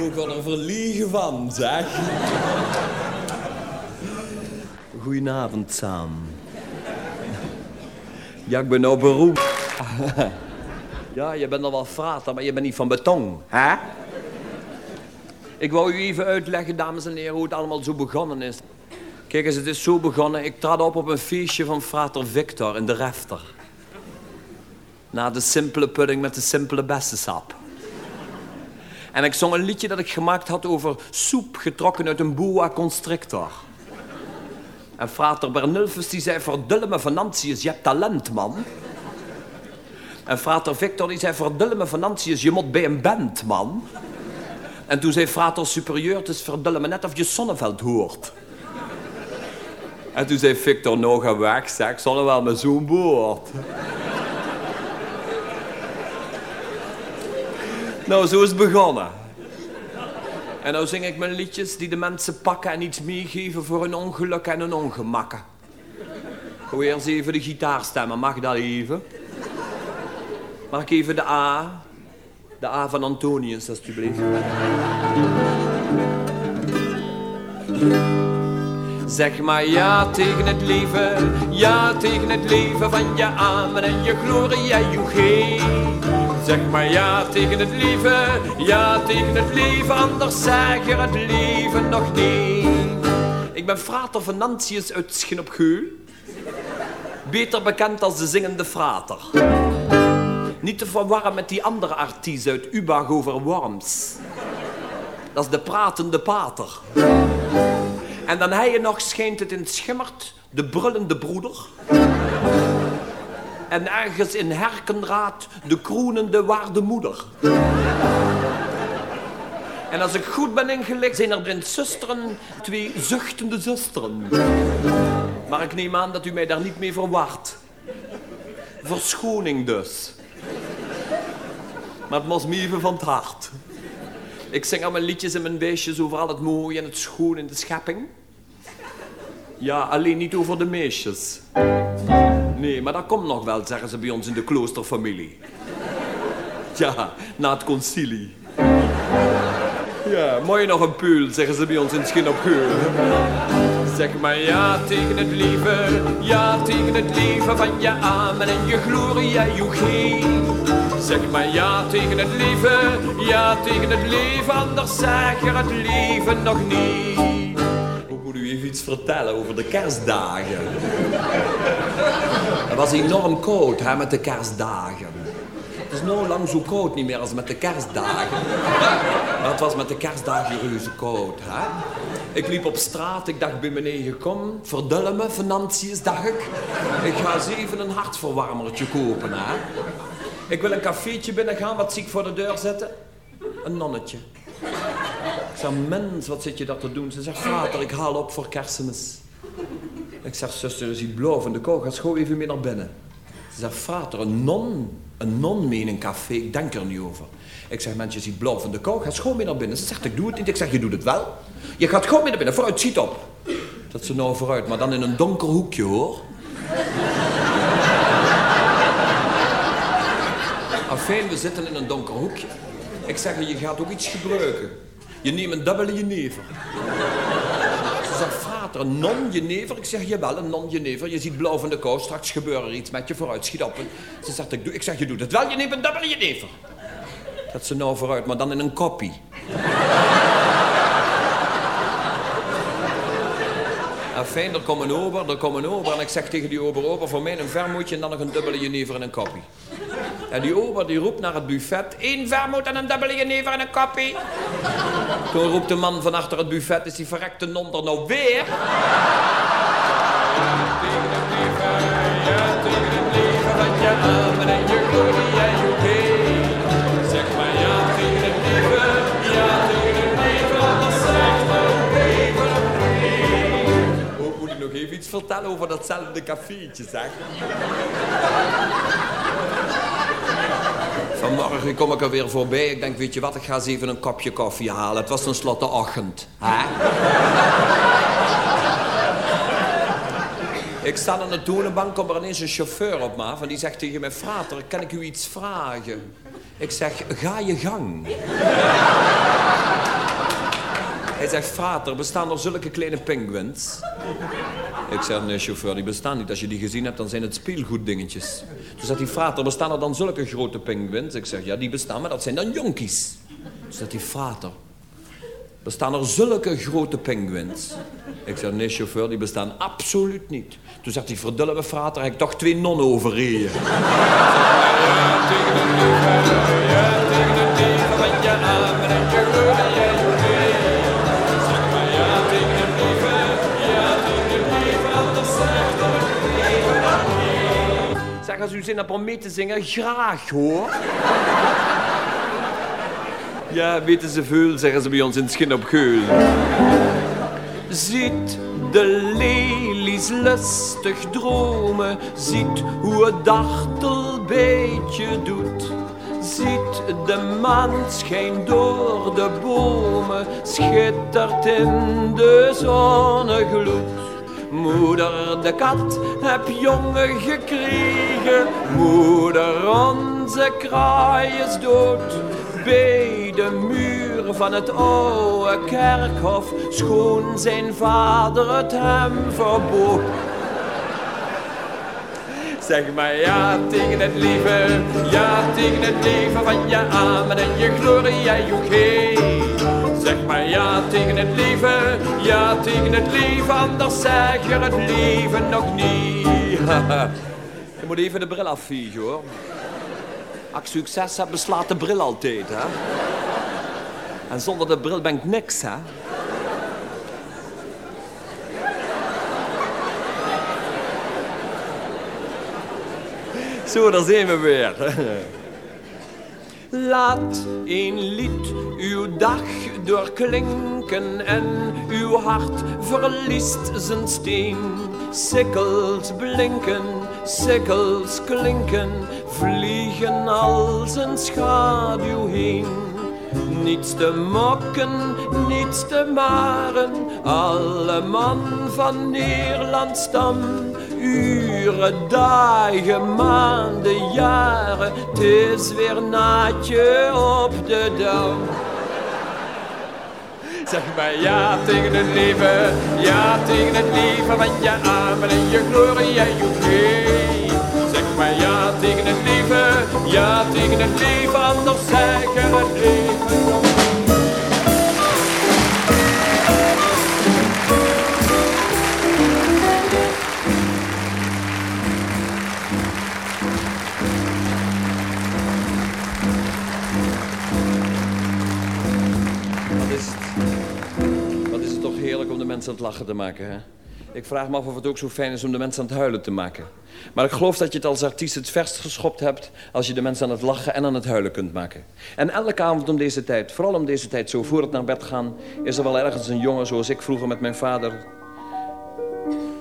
Ook wel er verliegen van, zeg. Goedenavond, Sam. Ja, ik ben nou beroemd. Ja, je bent al wel frater, maar je bent niet van beton, hè? Ik wou u even uitleggen, dames en heren, hoe het allemaal zo begonnen is. Kijk eens, het is zo begonnen. Ik trad op op een feestje van frater Victor in de Refter. Na de simpele pudding met de simpele bessensap. En ik zong een liedje dat ik gemaakt had over soep getrokken uit een boa constrictor. En frater Bernulfus die zei, verdulle me Venantius, je hebt talent, man. En frater Victor die zei, verdulle me je moet bij een band, man. En toen zei frater superieur, het is verdulle me net of je Sonneveld hoort. En toen zei Victor, nou ga weg, zeg, Sonneveld met zo'n boord. Nou, zo is het begonnen. En nou zing ik mijn liedjes die de mensen pakken en iets meegeven voor hun ongeluk en hun ongemakken. Gooi eerst even de gitaarstemmen, mag dat even? Mag ik even de A? De A van Antonius, alstublieft. Zeg maar ja tegen het leven, ja tegen het leven van je amen en je glorie en je geen. Zeg maar ja tegen het leven, ja tegen het leven, anders zeg je het leven nog niet. Ik ben frater Venantius uit Schin beter bekend als de zingende frater. Niet te verwarren met die andere artiest uit Ubag over Worms. Dat is de pratende pater. En dan hij je nog schijnt het in schimmert, de brullende broeder. En ergens in Herkenraad de kroenende waardemoeder. En als ik goed ben ingelicht, zijn er in zusteren twee zuchtende zusteren. Maar ik neem aan dat u mij daar niet mee verwart. Verschoning dus. Maar het was me even van het hart. Ik zing al mijn liedjes en mijn beestjes over al het mooie en het schoon in de schepping. Ja, alleen niet over de meisjes. Nee, maar dat komt nog wel, zeggen ze bij ons in de kloosterfamilie. Ja, na het concilie. Ja, mooi nog een peul, zeggen ze bij ons in Schin op Geul. Zeg maar ja tegen het leven, ja tegen het leven van je amen en je je geen. Zeg maar ja tegen het leven, ja tegen het leven, anders zeg je het leven nog niet. Ik moet u even iets vertellen over de kerstdagen. Was enorm koud hè, met de kerstdagen. Het is nou lang zo koud niet meer als met de kerstdagen. Maar het was met de kerstdagen reuze koud. Hè? Ik liep op straat, ik dacht bij meneer, kom, verdulle me, financiën, dacht ik. Ik ga even een hartverwarmertje kopen. Hè? Ik wil een cafeetje binnengaan, wat zie ik voor de deur zetten? Een nonnetje. Ik zeg, mens, wat zit je dat te doen? Ze zegt, vader, ik haal op voor kerstmis. Ik zeg, zuster, je ziet blauw van de kou, ga schoon even mee naar binnen. Ze zegt, vader, een non, een non mee in een café, ik denk er niet over. Ik zeg, mens, je ziet blauw van de kou, ga schoon mee naar binnen. Ze zegt, ik doe het niet. Ik zeg, je doet het wel. Je gaat gewoon mee naar binnen, vooruit, ziet op. Dat ze nou vooruit, maar dan in een donker hoekje, hoor. Afijn, we zitten in een donker hoekje. Ik zeg, je gaat ook iets gebruiken. Je neemt een dubbele jenever. Ze zegt, een non-jenever? Ik zeg, jawel, een non-jenever. Je ziet blauw van de kou, straks gebeurt er iets met je vooruit, schiet op. Ze zegt, ik, doe, ik zeg, je doet het wel, je neemt een dubbele jenever. Dat ze nou vooruit, maar dan in een koppie. Fijn, er komen ober, er komen ober. En ik zeg tegen die ober, ober, voor mij een vermoedje en dan nog een dubbele jenever en een koppie. En die ober die roept naar het buffet, één vermoed en een dubbele jenever en een koppie. Toen roept de man van achter het buffet, is die verrekte non er nou weer? Tegen het leven, ja, tegen het leven, wat je glorie en je vertellen over datzelfde cafeetje, zeg? Vanmorgen kom ik er weer voorbij. Ik denk, weet je wat, ik ga eens even een kopje koffie halen. Het was tenslotte ochtend. Hè? ik sta aan de toonbank, komt er ineens een chauffeur op me en die zegt tegen mij, frater, kan ik u iets vragen? Ik zeg, ga je gang. Hij zegt, frater, bestaan er zulke kleine penguins? Ik zeg, nee, chauffeur, die bestaan niet. Als je die gezien hebt, dan zijn het speelgoeddingetjes. Toen zegt hij, frater, bestaan er dan zulke grote penguins? Ik zeg, ja, die bestaan, maar dat zijn dan jonkies. Toen zegt hij, frater, bestaan er zulke grote penguins? Ik zeg, nee, chauffeur, die bestaan absoluut niet. Toen zegt hij, verdulle me, frater, heb ik toch twee nonnen overreden. Als u zin hebt om mee te zingen, graag hoor. Ja, weten ze veel, zeggen ze bij ons in Schin op Geul. Ziet de lelies lustig dromen, ziet hoe het dartel beetje doet. Ziet de maan schijnt door de bomen, schittert in de zonnegloed. Moeder de kat heb jongen gekregen, moeder onze kraai is dood. Bij de muur van het oude kerkhof schoon zijn vader het hem verbood. Zeg maar ja tegen het leven, ja tegen het leven van je amen en je jochee. Zeg maar ja tegen het leven, ja tegen het leven, anders zeg je het leven nog niet. je moet even de bril afviegen hoor. Als succes heb, beslaat de bril altijd hè. En zonder de bril ben ik niks hè. Zo, daar zijn we weer. Laat een lied uw dag doorklinken en uw hart verliest zijn steen. Sikkels blinken, sikkels klinken, vliegen als een schaduw heen. Niets te mokken, niets te maren, alle man van Nederland stam uren, dagen, maanden, jaren. Het is weer naadje op de dam. Zeg maar ja tegen het leven, ja tegen het leven van je amen en je glorie en je. Zeg maar ja tegen het leven, ja tegen het leven, anders zeggen het leven mensen aan het lachen te maken. Hè? Ik vraag me af of het ook zo fijn is om de mensen aan het huilen te maken. Maar ik geloof dat je het als artiest het verst geschopt hebt... als je de mensen aan het lachen en aan het huilen kunt maken. En elke avond om deze tijd, vooral om deze tijd... zo voor het naar bed gaan... is er wel ergens een jongen zoals ik vroeger met mijn vader...